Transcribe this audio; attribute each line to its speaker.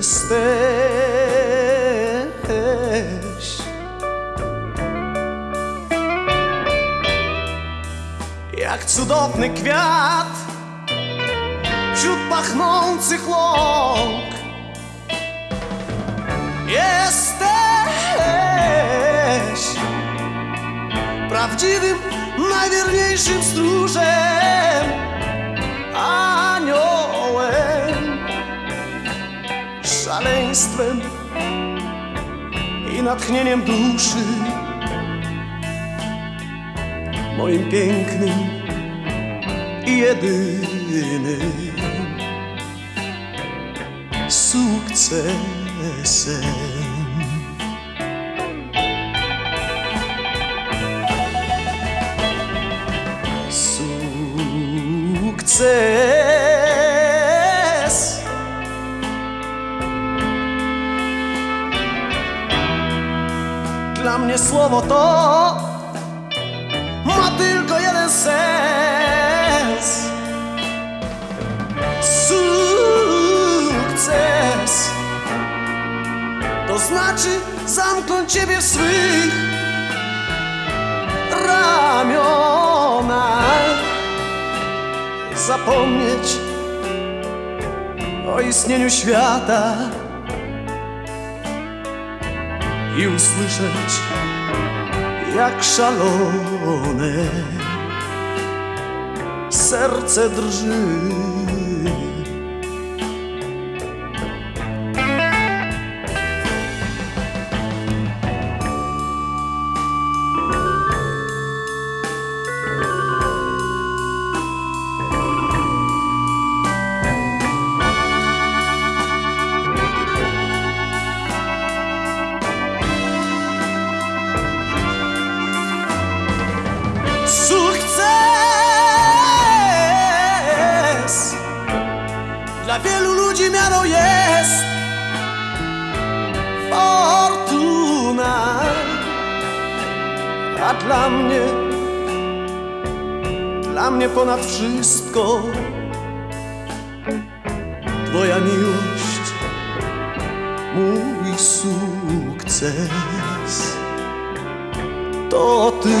Speaker 1: jesteś. Jak cudowny kwiat wśród pachnących łąk jesteś prawdziwym, najwierniejszym stróżem. Szaleństwem i natchnieniem duszy moim pięknym i jedynym sukcesem. Sukces. Dla mnie słowo to ma tylko jeden sens. Sukces. To znaczy zamknąć ciebie w swych ramionach, zapomnieć o istnieniu świata i usłyszeć jak szalone serce drży. Sukces. Dla wielu ludzi miarą jest Fortuna A dla mnie Dla mnie ponad wszystko Twoja miłość Mój sukces. To ty